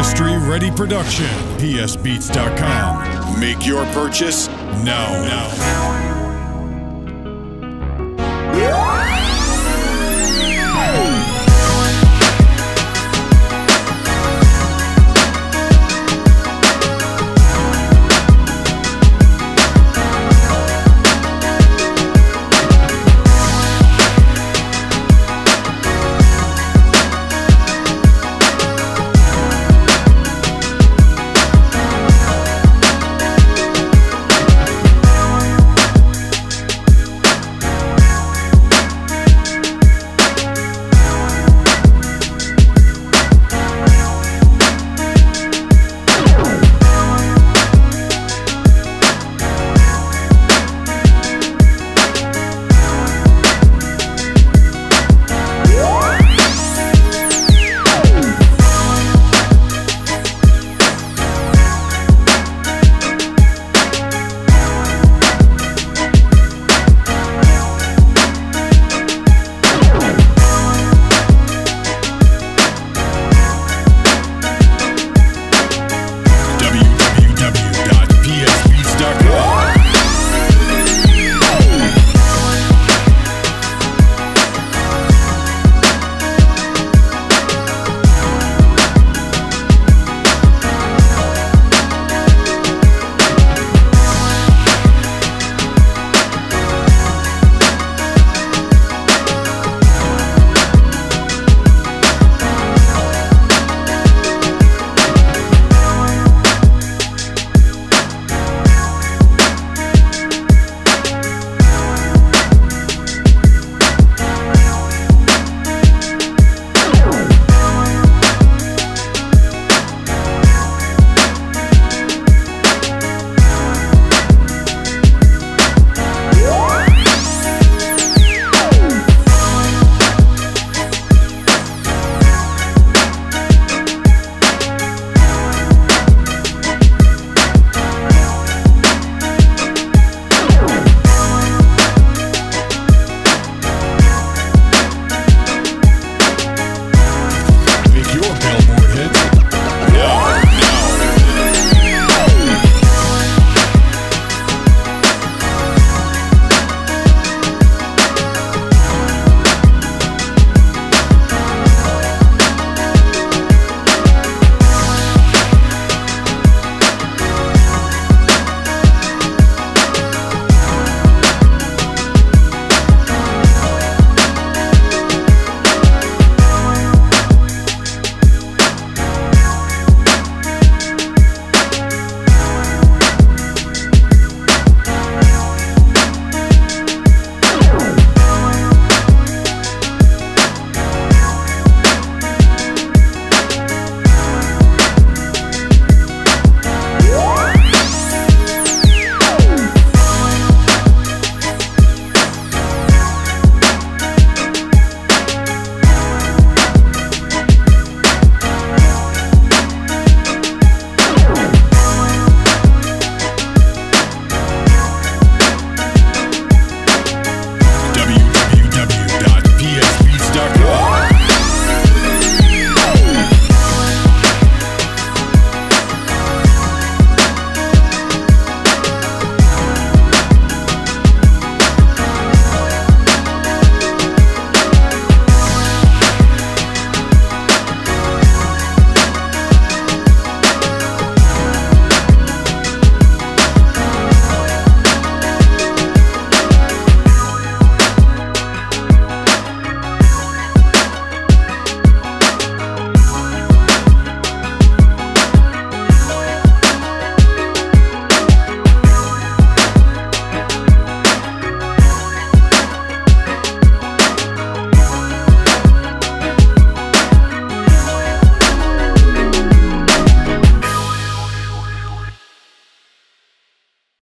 Industry Ready production. PSBeats.com. Make your purchase now. now.